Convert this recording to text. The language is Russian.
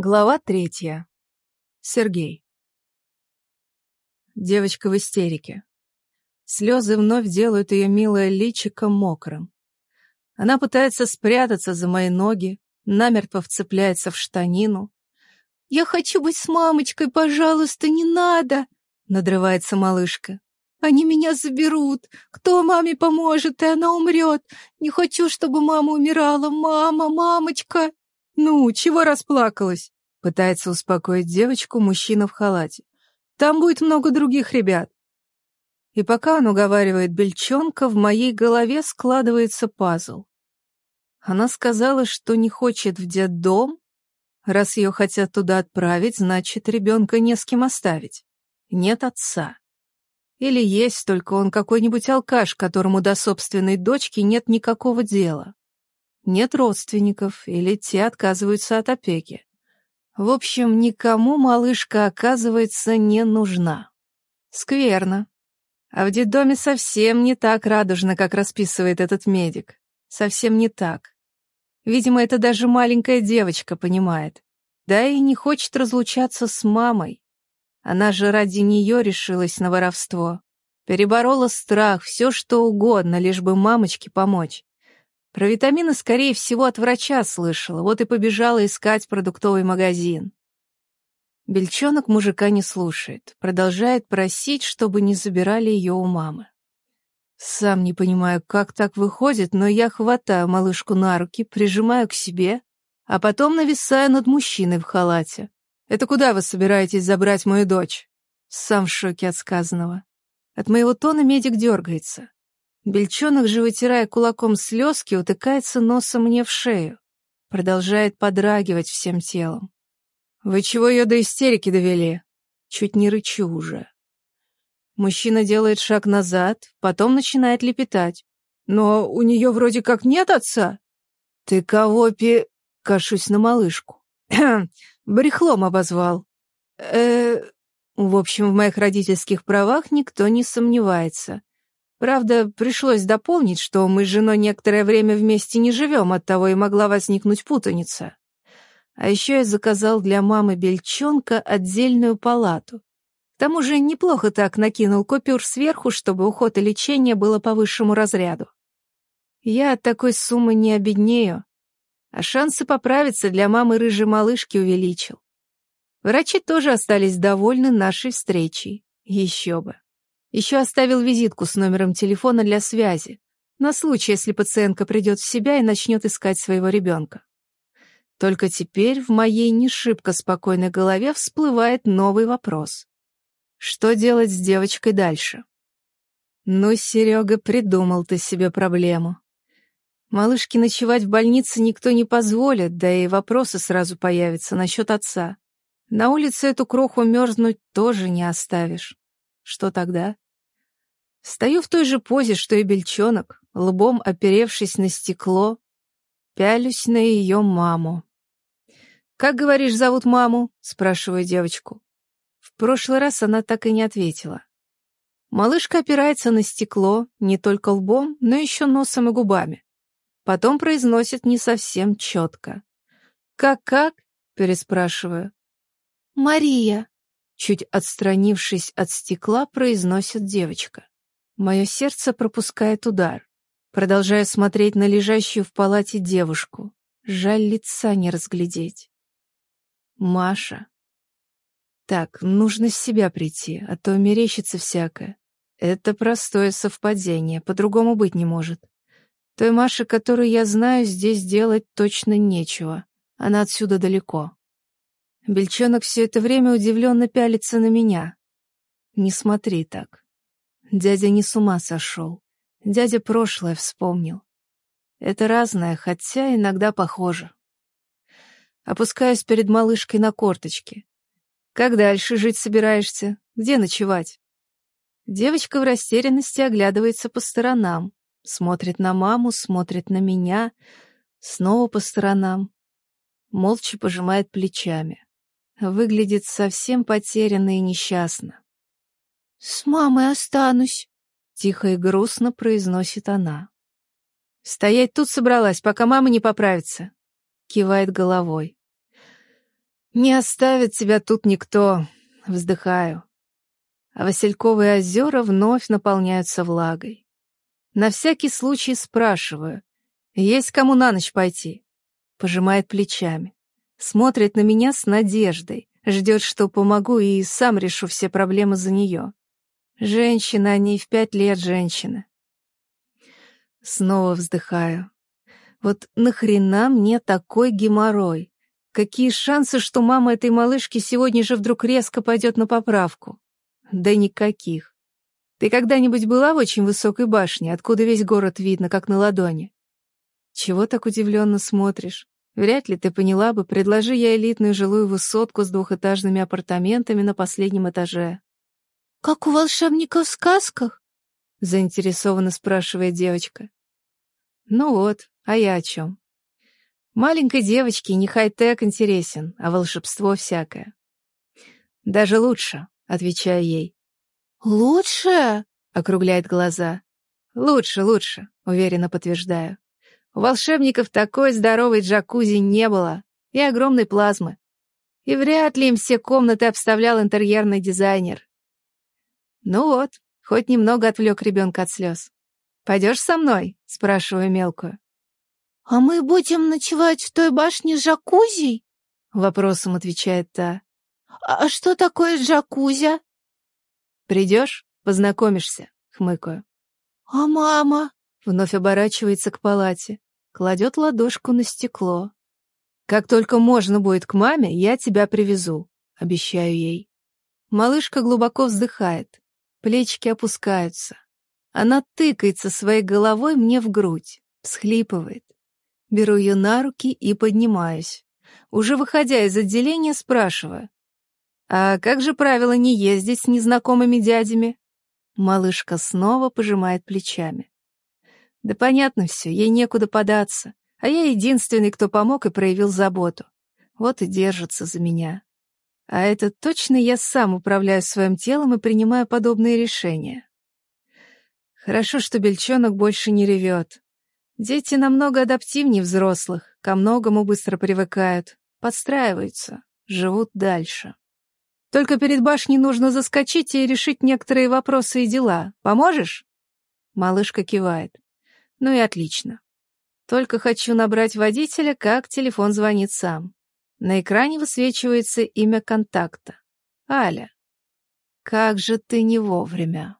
Глава третья. Сергей. Девочка в истерике. Слезы вновь делают ее милое личико мокрым. Она пытается спрятаться за мои ноги, намертво вцепляется в штанину. «Я хочу быть с мамочкой, пожалуйста, не надо!» — надрывается малышка. «Они меня заберут! Кто маме поможет, и она умрет! Не хочу, чтобы мама умирала! Мама, мамочка!» «Ну, чего расплакалась?» — пытается успокоить девочку мужчина в халате. «Там будет много других ребят». И пока он уговаривает бельчонка, в моей голове складывается пазл. Она сказала, что не хочет в детдом. Раз ее хотят туда отправить, значит, ребенка не с кем оставить. Нет отца. Или есть, только он какой-нибудь алкаш, которому до собственной дочки нет никакого дела нет родственников или те отказываются от опеки. В общем, никому малышка, оказывается, не нужна. Скверно. А в детдоме совсем не так радужно, как расписывает этот медик. Совсем не так. Видимо, это даже маленькая девочка понимает. Да и не хочет разлучаться с мамой. Она же ради нее решилась на воровство. Переборола страх, все что угодно, лишь бы мамочке помочь. Про витамины, скорее всего, от врача слышала, вот и побежала искать продуктовый магазин. Бельчонок мужика не слушает, продолжает просить, чтобы не забирали ее у мамы. Сам не понимаю, как так выходит, но я хватаю малышку на руки, прижимаю к себе, а потом нависаю над мужчиной в халате. «Это куда вы собираетесь забрать мою дочь?» Сам в шоке от сказанного. От моего тона медик дергается. Бельчонок же, вытирая кулаком слезки, утыкается носом мне в шею. Продолжает подрагивать всем телом. «Вы чего ее до истерики довели?» Чуть не рычу уже. Мужчина делает шаг назад, потом начинает лепетать. «Но у нее вроде как нет отца?» «Ты кого пи...» — кашусь на малышку. «Брехлом обозвал». э В общем, в моих родительских правах никто не сомневается. Правда, пришлось дополнить, что мы с женой некоторое время вместе не живем, оттого и могла возникнуть путаница. А еще я заказал для мамы Бельчонка отдельную палату. К тому же неплохо так накинул купюр сверху, чтобы уход и лечение было по высшему разряду. Я от такой суммы не обеднею, а шансы поправиться для мамы рыжей малышки увеличил. Врачи тоже остались довольны нашей встречей. Еще бы. Еще оставил визитку с номером телефона для связи, на случай, если пациентка придет в себя и начнет искать своего ребенка. Только теперь в моей не шибко спокойной голове всплывает новый вопрос. Что делать с девочкой дальше? Ну, Серега, придумал ты себе проблему. Малышке ночевать в больнице никто не позволит, да и вопросы сразу появятся насчет отца. На улице эту кроху мерзнуть тоже не оставишь. Что тогда? Стою в той же позе, что и бельчонок, лбом оперевшись на стекло, пялюсь на ее маму. «Как, говоришь, зовут маму?» — спрашиваю девочку. В прошлый раз она так и не ответила. Малышка опирается на стекло не только лбом, но еще носом и губами. Потом произносит не совсем четко. «Как-как?» — переспрашиваю. «Мария», Чуть отстранившись от стекла, произносит девочка. Мое сердце пропускает удар. Продолжаю смотреть на лежащую в палате девушку. Жаль лица не разглядеть. Маша. Так, нужно с себя прийти, а то мерещится всякое. Это простое совпадение, по-другому быть не может. Той Маше, которую я знаю, здесь делать точно нечего. Она отсюда далеко. Бельчонок все это время удивленно пялится на меня. Не смотри так. Дядя не с ума сошел. Дядя прошлое вспомнил. Это разное, хотя иногда похоже. Опускаюсь перед малышкой на корточки. Как дальше жить собираешься? Где ночевать? Девочка в растерянности оглядывается по сторонам. Смотрит на маму, смотрит на меня, снова по сторонам. Молча пожимает плечами. Выглядит совсем потерянно и несчастно. «С мамой останусь», — тихо и грустно произносит она. «Стоять тут собралась, пока мама не поправится», — кивает головой. Не оставит тебя тут никто. Вздыхаю. А Васильковые озера вновь наполняются влагой. На всякий случай спрашиваю. Есть кому на ночь пойти? Пожимает плечами. Смотрит на меня с надеждой. Ждет, что помогу и сам решу все проблемы за нее. Женщина, а не в пять лет женщина. Снова вздыхаю. Вот нахрена мне такой геморрой? Какие шансы, что мама этой малышки сегодня же вдруг резко пойдет на поправку? Да никаких. Ты когда-нибудь была в очень высокой башне, откуда весь город видно, как на ладони? Чего так удивленно смотришь? Вряд ли ты поняла бы, предложи я элитную жилую высотку с двухэтажными апартаментами на последнем этаже. «Как у волшебников в сказках?» — заинтересованно спрашивает девочка. «Ну вот, а я о чем? Маленькой девочке не хай-тек интересен, а волшебство всякое. Даже лучше, отвечаю ей. Лучше? округляет глаза. Лучше, лучше, уверенно подтверждаю. У волшебников такой здоровой джакузи не было и огромной плазмы. И вряд ли им все комнаты обставлял интерьерный дизайнер. Ну вот, хоть немного отвлек ребенка от слез. «Пойдешь со мной?» — спрашиваю мелкую. «А мы будем ночевать в той башне с джакузи?» — вопросом отвечает та. «А что такое джакузя?» «Придешь, познакомишься», — хмыкаю. «А мама?» — вновь оборачивается к палате, кладет ладошку на стекло. «Как только можно будет к маме, я тебя привезу», — обещаю ей. Малышка глубоко вздыхает, плечики опускаются. Она тыкается своей головой мне в грудь, всхлипывает. Беру ее на руки и поднимаюсь. Уже выходя из отделения, спрашиваю. «А как же правило не ездить с незнакомыми дядями?» Малышка снова пожимает плечами. «Да понятно все, ей некуда податься, а я единственный, кто помог и проявил заботу. Вот и держится за меня. А это точно я сам управляю своим телом и принимаю подобные решения. Хорошо, что бельчонок больше не ревет. Дети намного адаптивнее взрослых, ко многому быстро привыкают, подстраиваются, живут дальше. Только перед башней нужно заскочить и решить некоторые вопросы и дела. Поможешь? Малышка кивает. Ну и отлично. Только хочу набрать водителя, как телефон звонит сам. На экране высвечивается имя контакта. Аля. Как же ты не вовремя.